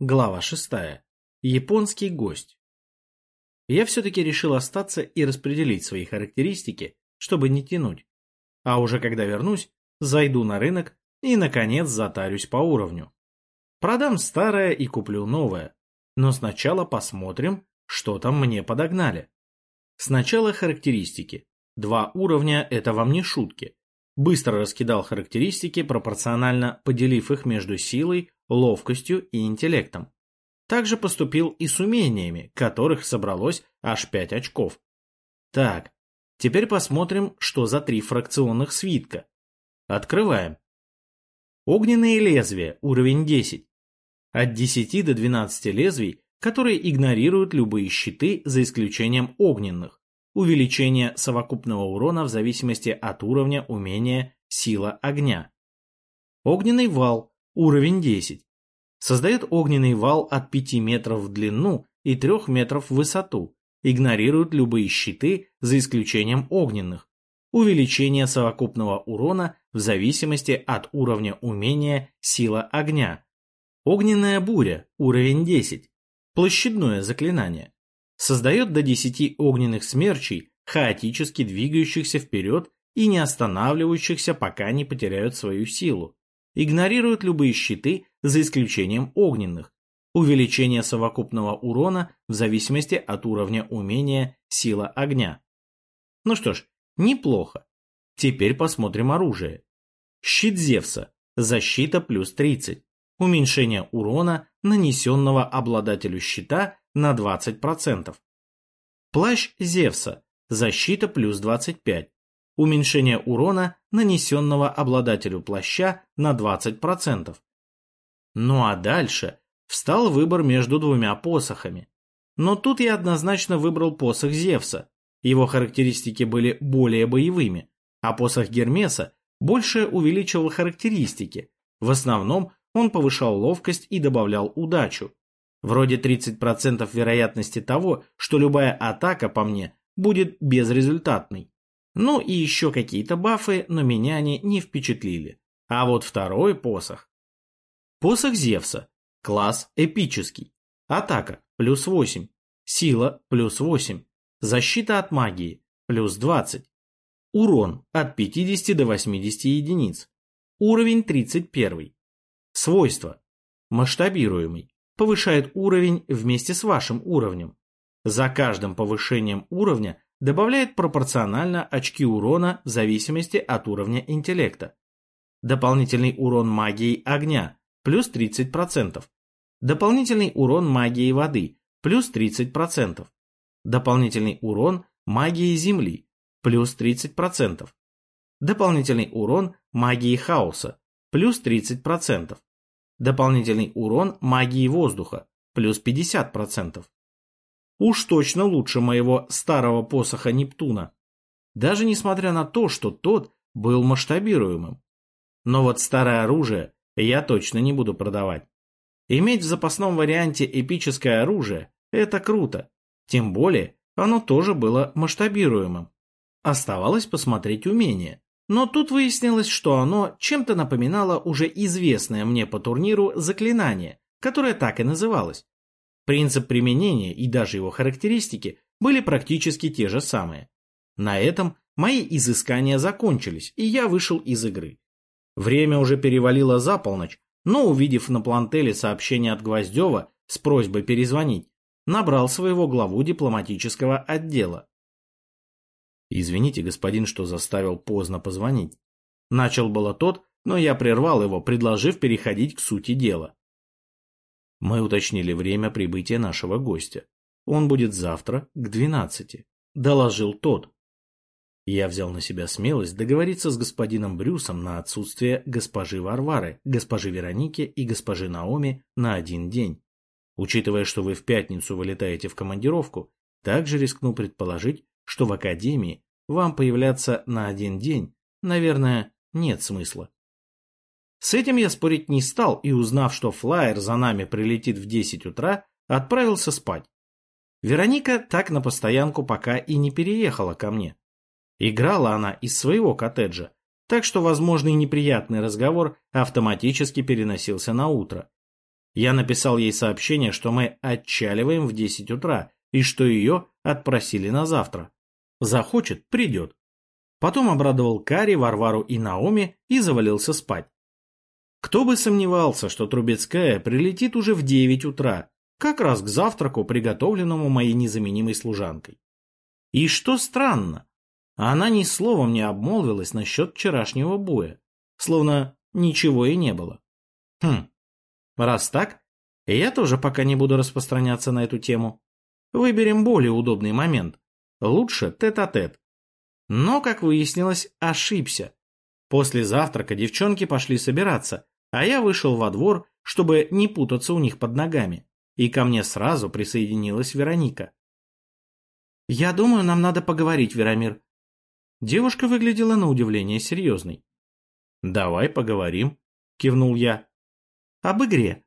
Глава 6. Японский гость. Я все-таки решил остаться и распределить свои характеристики, чтобы не тянуть. А уже когда вернусь, зайду на рынок и, наконец, затарюсь по уровню. Продам старое и куплю новое. Но сначала посмотрим, что там мне подогнали. Сначала характеристики. Два уровня – это вам не шутки. Быстро раскидал характеристики, пропорционально поделив их между силой, ловкостью и интеллектом. Также поступил и с умениями, которых собралось аж 5 очков. Так, теперь посмотрим, что за три фракционных свитка. Открываем. Огненные лезвия, уровень 10. От 10 до 12 лезвий, которые игнорируют любые щиты за исключением огненных увеличение совокупного урона в зависимости от уровня умения сила огня. Огненный вал, уровень 10. Создает огненный вал от 5 метров в длину и 3 метров в высоту, игнорирует любые щиты за исключением огненных. Увеличение совокупного урона в зависимости от уровня умения сила огня. Огненная буря, уровень 10. Площадное заклинание создает до 10 огненных смерчей, хаотически двигающихся вперед и не останавливающихся, пока не потеряют свою силу. Игнорирует любые щиты, за исключением огненных. Увеличение совокупного урона в зависимости от уровня умения сила огня. Ну что ж, неплохо. Теперь посмотрим оружие. Щит Зевса. Защита плюс 30. Уменьшение урона, нанесенного обладателю щита на 20%. Плащ Зевса. Защита плюс 25. Уменьшение урона, нанесенного обладателю плаща на 20%. Ну а дальше встал выбор между двумя посохами. Но тут я однозначно выбрал посох Зевса. Его характеристики были более боевыми, а посох Гермеса больше увеличивал характеристики. В основном он повышал ловкость и добавлял удачу. Вроде 30% вероятности того, что любая атака по мне будет безрезультатной. Ну и еще какие-то бафы, но меня они не впечатлили. А вот второй посох. Посох Зевса. Класс эпический. Атака плюс 8. Сила плюс 8. Защита от магии плюс 20. Урон от 50 до 80 единиц. Уровень 31. Свойства. Масштабируемый повышает уровень вместе с вашим уровнем. За каждым повышением уровня добавляет пропорционально очки урона в зависимости от уровня интеллекта. Дополнительный урон магией огня плюс 30%. Дополнительный урон магией воды плюс 30%. Дополнительный урон магией земли плюс 30%. Дополнительный урон магией хаоса плюс 30%. Дополнительный урон магии воздуха, плюс 50%. Уж точно лучше моего старого посоха Нептуна. Даже несмотря на то, что тот был масштабируемым. Но вот старое оружие я точно не буду продавать. Иметь в запасном варианте эпическое оружие – это круто. Тем более, оно тоже было масштабируемым. Оставалось посмотреть умение. Но тут выяснилось, что оно чем-то напоминало уже известное мне по турниру заклинание, которое так и называлось. Принцип применения и даже его характеристики были практически те же самые. На этом мои изыскания закончились, и я вышел из игры. Время уже перевалило за полночь, но, увидев на плантеле сообщение от Гвоздева с просьбой перезвонить, набрал своего главу дипломатического отдела. Извините, господин, что заставил поздно позвонить. Начал было тот, но я прервал его, предложив переходить к сути дела. Мы уточнили время прибытия нашего гостя. Он будет завтра к двенадцати, доложил тот. Я взял на себя смелость договориться с господином Брюсом на отсутствие госпожи Варвары, госпожи Вероники и госпожи Наоми на один день. Учитывая, что вы в пятницу вылетаете в командировку, также рискну предположить, что в академии вам появляться на один день, наверное, нет смысла. С этим я спорить не стал и, узнав, что флайер за нами прилетит в 10 утра, отправился спать. Вероника так на постоянку пока и не переехала ко мне. Играла она из своего коттеджа, так что возможный неприятный разговор автоматически переносился на утро. Я написал ей сообщение, что мы отчаливаем в 10 утра и что ее отпросили на завтра. Захочет – придет. Потом обрадовал Кари, Варвару и Наоми и завалился спать. Кто бы сомневался, что Трубецкая прилетит уже в 9 утра, как раз к завтраку, приготовленному моей незаменимой служанкой. И что странно, она ни словом не обмолвилась насчет вчерашнего боя, словно ничего и не было. Хм, раз так, я тоже пока не буду распространяться на эту тему. Выберем более удобный момент. Лучше тет-а-тет. -тет. Но, как выяснилось, ошибся. После завтрака девчонки пошли собираться, а я вышел во двор, чтобы не путаться у них под ногами. И ко мне сразу присоединилась Вероника. «Я думаю, нам надо поговорить, Веромир». Девушка выглядела на удивление серьезной. «Давай поговорим», — кивнул я. «Об игре».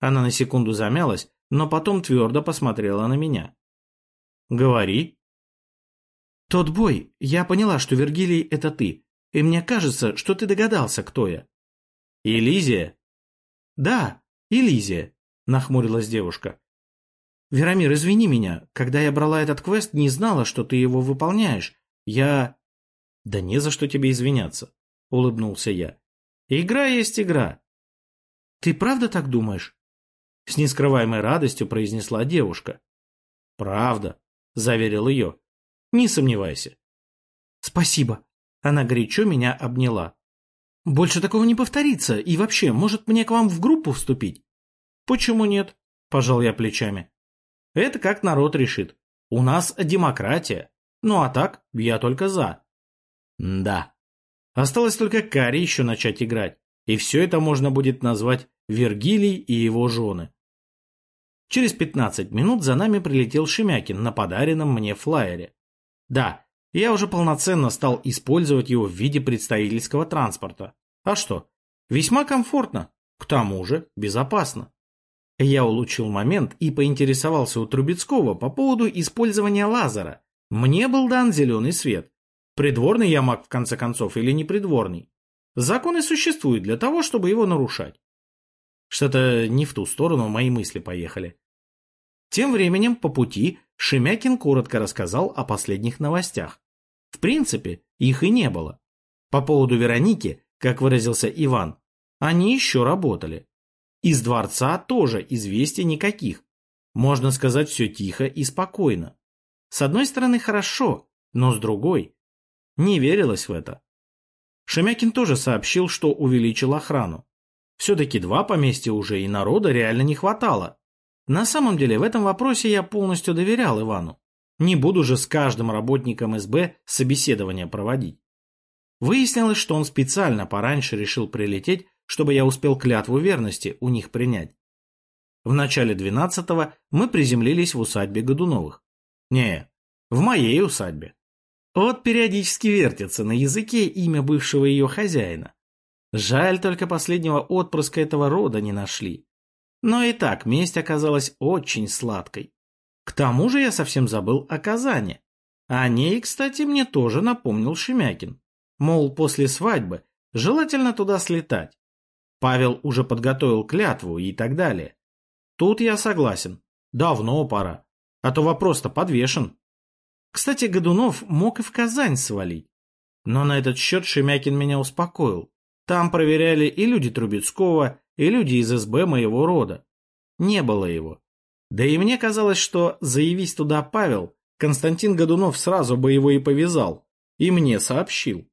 Она на секунду замялась, но потом твердо посмотрела на меня. «Говори». «Тот бой, я поняла, что Вергилий — это ты, и мне кажется, что ты догадался, кто я». «Элизия?» «Да, Элизия», — нахмурилась девушка. «Веромир, извини меня. Когда я брала этот квест, не знала, что ты его выполняешь. Я...» «Да не за что тебе извиняться», — улыбнулся я. «Игра есть игра». «Ты правда так думаешь?» С нескрываемой радостью произнесла девушка. «Правда», — заверил ее. «Не сомневайся». «Спасибо». Она горячо меня обняла. «Больше такого не повторится. И вообще, может, мне к вам в группу вступить?» «Почему нет?» – пожал я плечами. «Это как народ решит. У нас демократия. Ну а так, я только за». да. Осталось только Кари еще начать играть. И все это можно будет назвать Вергилий и его жены. Через 15 минут за нами прилетел Шемякин на подаренном мне флайере. Да, я уже полноценно стал использовать его в виде представительского транспорта. А что? Весьма комфортно, к тому же безопасно. Я улучшил момент и поинтересовался у Трубецкого по поводу использования лазера. Мне был дан зеленый свет. Придворный я маг в конце концов или не придворный? Законы существуют для того, чтобы его нарушать. Что-то не в ту сторону мои мысли поехали. Тем временем по пути Шемякин коротко рассказал о последних новостях. В принципе, их и не было. По поводу Вероники, как выразился Иван, они еще работали. Из дворца тоже известий никаких. Можно сказать, все тихо и спокойно. С одной стороны, хорошо, но с другой. Не верилось в это. Шемякин тоже сообщил, что увеличил охрану. Все-таки два поместья уже, и народа реально не хватало. На самом деле, в этом вопросе я полностью доверял Ивану. Не буду же с каждым работником СБ собеседование проводить. Выяснилось, что он специально пораньше решил прилететь, чтобы я успел клятву верности у них принять. В начале двенадцатого мы приземлились в усадьбе Годуновых. Не, в моей усадьбе. Вот периодически вертится на языке имя бывшего ее хозяина. Жаль, только последнего отпрыска этого рода не нашли. Но и так месть оказалась очень сладкой. К тому же я совсем забыл о Казани. О ней, кстати, мне тоже напомнил Шемякин. Мол, после свадьбы желательно туда слетать. Павел уже подготовил клятву и так далее. Тут я согласен. Давно пора. А то вопрос-то подвешен. Кстати, Годунов мог и в Казань свалить. Но на этот счет Шемякин меня успокоил. Там проверяли и люди Трубецкого, и люди из СБ моего рода. Не было его. Да и мне казалось, что заявись туда Павел, Константин Годунов сразу бы его и повязал. И мне сообщил.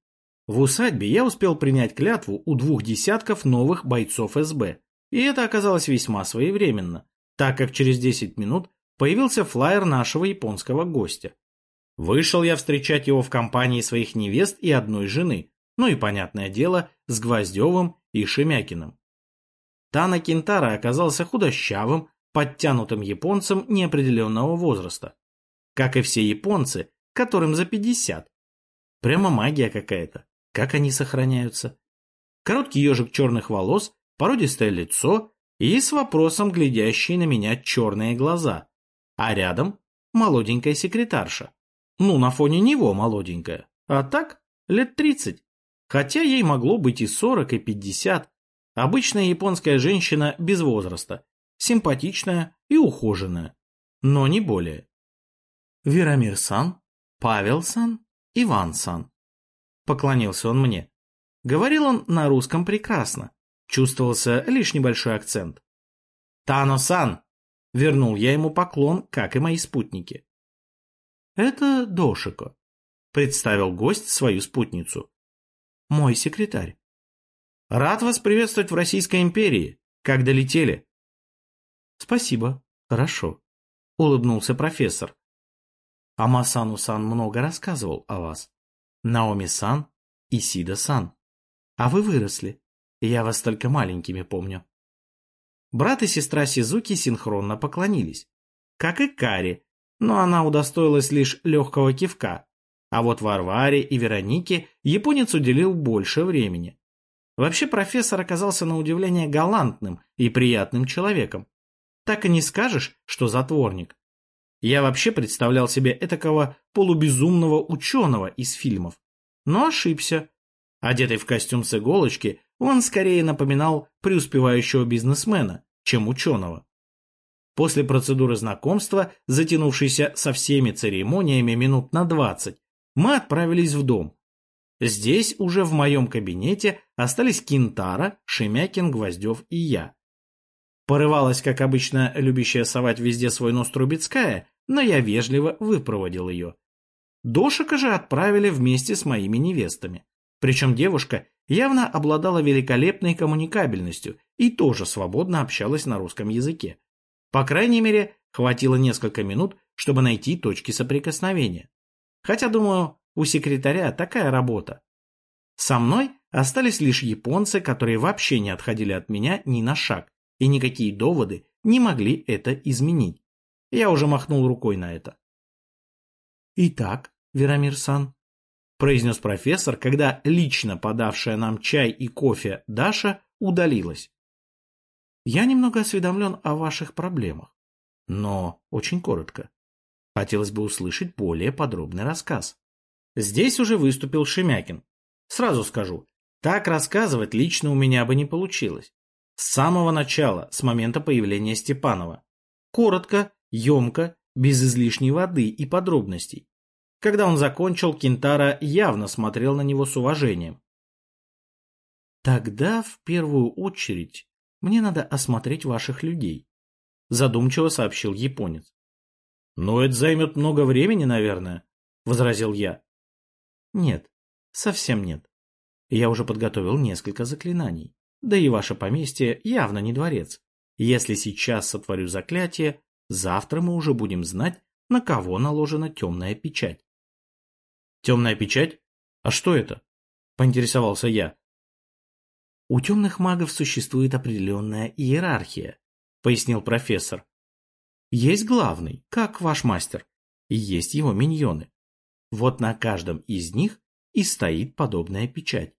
В усадьбе я успел принять клятву у двух десятков новых бойцов СБ, и это оказалось весьма своевременно, так как через 10 минут появился флаер нашего японского гостя. Вышел я встречать его в компании своих невест и одной жены, ну и, понятное дело, с Гвоздевым и Шемякиным. Тана Кентара оказался худощавым, подтянутым японцем неопределенного возраста. Как и все японцы, которым за 50. Прямо магия какая-то. Как они сохраняются? Короткий ежик черных волос, породистое лицо и с вопросом глядящие на меня черные глаза. А рядом молоденькая секретарша. Ну, на фоне него молоденькая. А так, лет тридцать. Хотя ей могло быть и сорок, и пятьдесят. Обычная японская женщина без возраста, симпатичная и ухоженная, но не более. Верамир-сан, Павел-сан, Иван-сан. Поклонился он мне. Говорил он на русском прекрасно. Чувствовался лишь небольшой акцент. «Тано-сан!» — вернул я ему поклон, как и мои спутники. «Это Дошико», — представил гость свою спутницу. «Мой секретарь». «Рад вас приветствовать в Российской империи. Как долетели?» «Спасибо. Хорошо», — улыбнулся профессор. Амасану-сан много рассказывал о вас. Наоми-сан и Сида-сан. А вы выросли. Я вас только маленькими помню. Брат и сестра Сизуки синхронно поклонились. Как и Кари, но она удостоилась лишь легкого кивка. А вот Варваре и Веронике японец уделил больше времени. Вообще профессор оказался на удивление галантным и приятным человеком. Так и не скажешь, что затворник. Я вообще представлял себе этакого полубезумного ученого из фильмов. Но ошибся. Одетый в костюм с иголочки, он скорее напоминал преуспевающего бизнесмена, чем ученого. После процедуры знакомства, затянувшейся со всеми церемониями минут на двадцать, мы отправились в дом. Здесь уже в моем кабинете остались Кинтара, Шемякин, Гвоздев и я. Порывалась, как обычно, любящая совать везде свой нос Трубецкая, но я вежливо выпроводил ее. Дошика же отправили вместе с моими невестами. Причем девушка явно обладала великолепной коммуникабельностью и тоже свободно общалась на русском языке. По крайней мере, хватило несколько минут, чтобы найти точки соприкосновения. Хотя, думаю, у секретаря такая работа. Со мной остались лишь японцы, которые вообще не отходили от меня ни на шаг, и никакие доводы не могли это изменить. Я уже махнул рукой на это. «Итак, Верамир-сан», — произнес профессор, когда лично подавшая нам чай и кофе Даша удалилась. «Я немного осведомлен о ваших проблемах, но очень коротко. Хотелось бы услышать более подробный рассказ». Здесь уже выступил Шемякин. Сразу скажу, так рассказывать лично у меня бы не получилось. С самого начала, с момента появления Степанова. Коротко емко, без излишней воды и подробностей. Когда он закончил, Кентара явно смотрел на него с уважением. «Тогда, в первую очередь, мне надо осмотреть ваших людей», задумчиво сообщил японец. «Но это займет много времени, наверное», — возразил я. «Нет, совсем нет. Я уже подготовил несколько заклинаний. Да и ваше поместье явно не дворец. Если сейчас сотворю заклятие, Завтра мы уже будем знать, на кого наложена темная печать. Темная печать? А что это? Поинтересовался я. У темных магов существует определенная иерархия, пояснил профессор. Есть главный, как ваш мастер, и есть его миньоны. Вот на каждом из них и стоит подобная печать.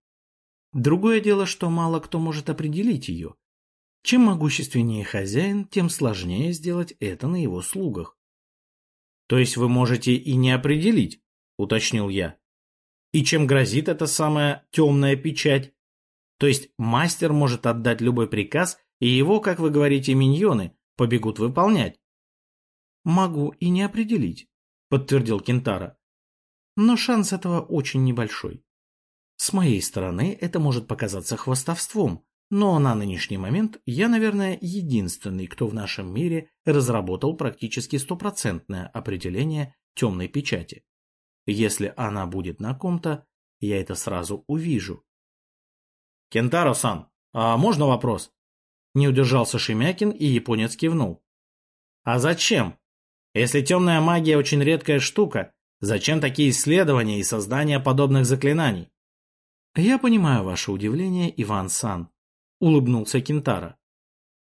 Другое дело, что мало кто может определить ее, чем могущественнее хозяин, тем сложнее сделать это на его слугах. То есть вы можете и не определить, уточнил я. И чем грозит эта самая темная печать? То есть мастер может отдать любой приказ, и его, как вы говорите, миньоны побегут выполнять. Могу и не определить, подтвердил Кентара. Но шанс этого очень небольшой. С моей стороны это может показаться хвастовством, но на нынешний момент я, наверное, единственный, кто в нашем мире разработал практически стопроцентное определение темной печати. Если она будет на ком-то, я это сразу увижу. Кентаро-сан, а можно вопрос? Не удержался Шемякин, и японец кивнул. А зачем? Если темная магия очень редкая штука, зачем такие исследования и создание подобных заклинаний? Я понимаю ваше удивление, Иван-сан, улыбнулся Кентара.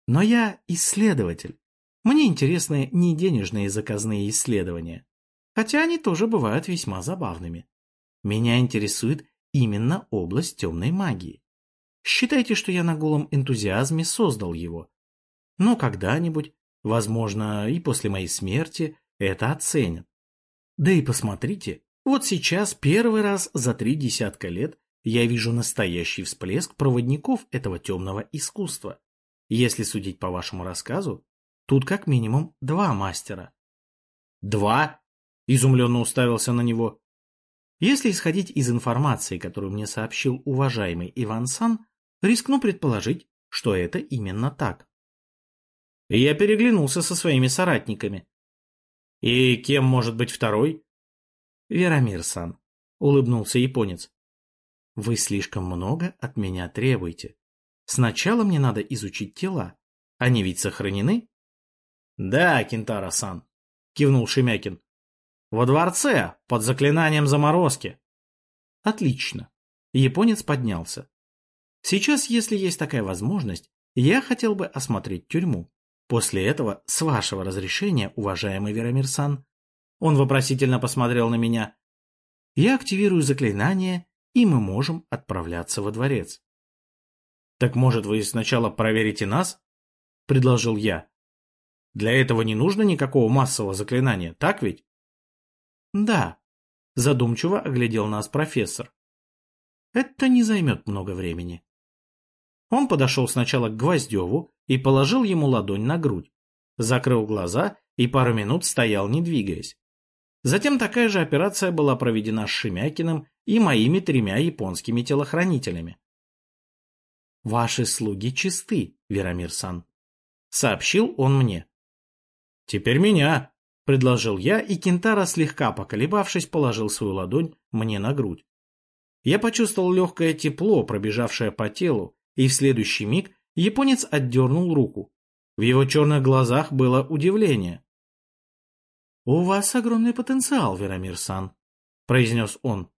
Но я исследователь. Мне интересны не денежные заказные исследования, хотя они тоже бывают весьма забавными. Меня интересует именно область темной магии. Считайте, что я на голом энтузиазме создал его. Но когда-нибудь, возможно, и после моей смерти, это оценят. Да и посмотрите, вот сейчас первый раз за три десятка лет я вижу настоящий всплеск проводников этого темного искусства. Если судить по вашему рассказу, тут как минимум два мастера. Два? Изумленно уставился на него. Если исходить из информации, которую мне сообщил уважаемый Иван Сан, рискну предположить, что это именно так. Я переглянулся со своими соратниками. И кем может быть второй? Верамир-сан, улыбнулся японец. Вы слишком много от меня требуете. Сначала мне надо изучить тела. Они ведь сохранены? Да, Кентара-сан, кивнул Шемякин. Во дворце, под заклинанием заморозки. Отлично. Японец поднялся. Сейчас, если есть такая возможность, я хотел бы осмотреть тюрьму. После этого, с вашего разрешения, уважаемый Верамир-сан, он вопросительно посмотрел на меня, я активирую заклинание, и мы можем отправляться во дворец. Так может, вы сначала проверите нас? предложил я. Для этого не нужно никакого массового заклинания, так ведь? Да, задумчиво оглядел нас профессор. Это не займет много времени. Он подошел сначала к Гвоздеву и положил ему ладонь на грудь, закрыл глаза и пару минут стоял, не двигаясь. Затем такая же операция была проведена с Шемякиным и моими тремя японскими телохранителями. «Ваши слуги чисты, Верамир-сан», — сообщил он мне. «Теперь меня», — предложил я, и Кентара, слегка поколебавшись, положил свою ладонь мне на грудь. Я почувствовал легкое тепло, пробежавшее по телу, и в следующий миг японец отдернул руку. В его черных глазах было удивление. «У вас огромный потенциал, Верамир-сан», — произнес он.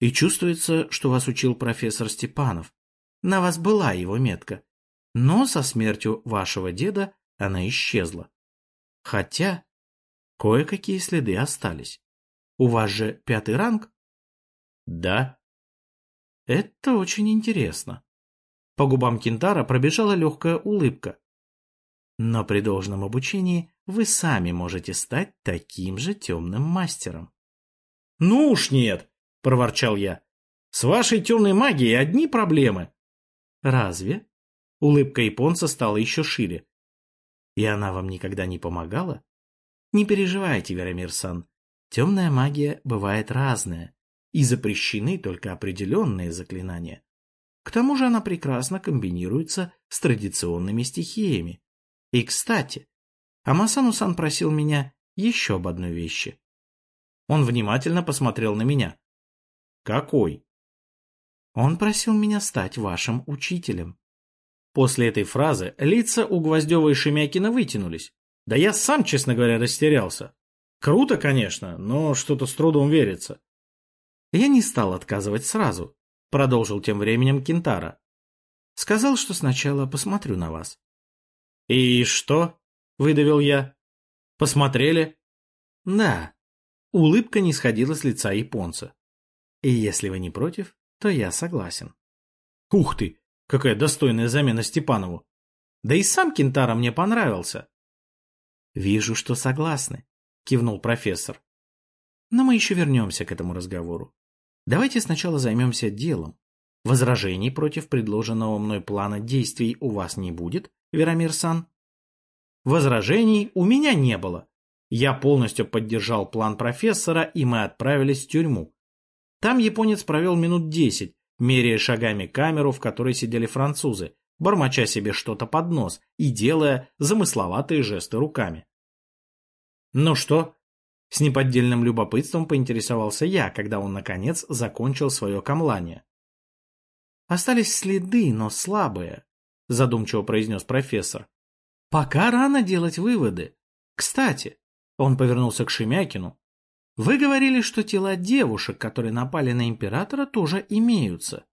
«И чувствуется, что вас учил профессор Степанов. На вас была его метка, но со смертью вашего деда она исчезла. Хотя кое-какие следы остались. У вас же пятый ранг?» «Да». «Это очень интересно. По губам Кентара пробежала легкая улыбка. Но при должном обучении вы сами можете стать таким же темным мастером. — Ну уж нет, — проворчал я. — С вашей темной магией одни проблемы. — Разве? Улыбка японца стала еще шире. — И она вам никогда не помогала? Не переживайте, Верамир-сан. Темная магия бывает разная, и запрещены только определенные заклинания. К тому же она прекрасно комбинируется с традиционными стихиями. И, кстати, Амасану-сан просил меня еще об одной вещи. Он внимательно посмотрел на меня. «Какой?» «Он просил меня стать вашим учителем». После этой фразы лица у Гвоздева и Шемякина вытянулись. Да я сам, честно говоря, растерялся. Круто, конечно, но что-то с трудом верится. Я не стал отказывать сразу, — продолжил тем временем Кентара. «Сказал, что сначала посмотрю на вас». «И что?» — выдавил я. «Посмотрели?» «Да». Улыбка не сходила с лица японца. «И если вы не против, то я согласен». «Ух ты! Какая достойная замена Степанову! Да и сам Кентара мне понравился». «Вижу, что согласны», — кивнул профессор. «Но мы еще вернемся к этому разговору. Давайте сначала займемся делом. Возражений против предложенного мной плана действий у вас не будет, Верамир-сан? Возражений у меня не было. Я полностью поддержал план профессора, и мы отправились в тюрьму. Там японец провел минут десять, меряя шагами камеру, в которой сидели французы, бормоча себе что-то под нос и делая замысловатые жесты руками. «Ну что, с неподдельным любопытством поинтересовался я, когда он, наконец, закончил свое камлание. «Остались следы, но слабые», — задумчиво произнес профессор. «Пока рано делать выводы. Кстати», — он повернулся к Шемякину, «вы говорили, что тела девушек, которые напали на императора, тоже имеются».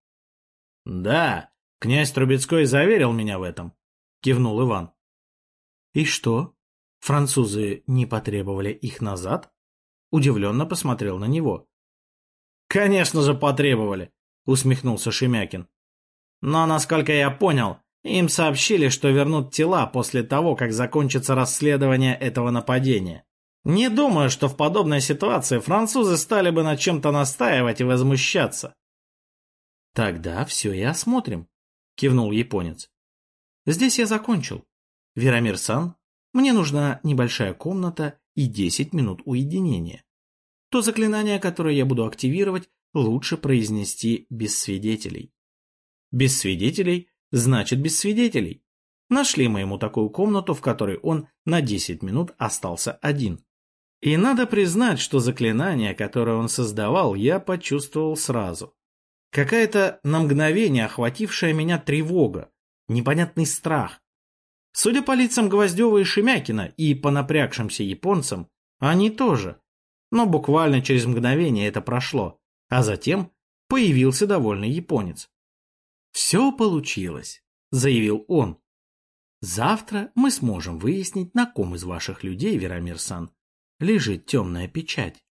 «Да, князь Трубецкой заверил меня в этом», — кивнул Иван. «И что?» Французы не потребовали их назад? Удивленно посмотрел на него. Конечно же потребовали, усмехнулся Шемякин. Но, насколько я понял, им сообщили, что вернут тела после того, как закончится расследование этого нападения. Не думаю, что в подобной ситуации французы стали бы на чем-то настаивать и возмущаться. Тогда все и осмотрим, кивнул японец. Здесь я закончил. Верамир-сан, мне нужна небольшая комната и 10 минут уединения. То заклинание, которое я буду активировать, лучше произнести без свидетелей. Без свидетелей значит без свидетелей. Нашли мы ему такую комнату, в которой он на 10 минут остался один. И надо признать, что заклинание, которое он создавал, я почувствовал сразу. Какая-то на мгновение охватившая меня тревога, непонятный страх. Судя по лицам Гвоздева и Шемякина и по напрягшимся японцам, они тоже. Но буквально через мгновение это прошло, а затем появился довольный японец. «Все получилось», — заявил он. «Завтра мы сможем выяснить, на ком из ваших людей, Верамир-сан, лежит темная печать.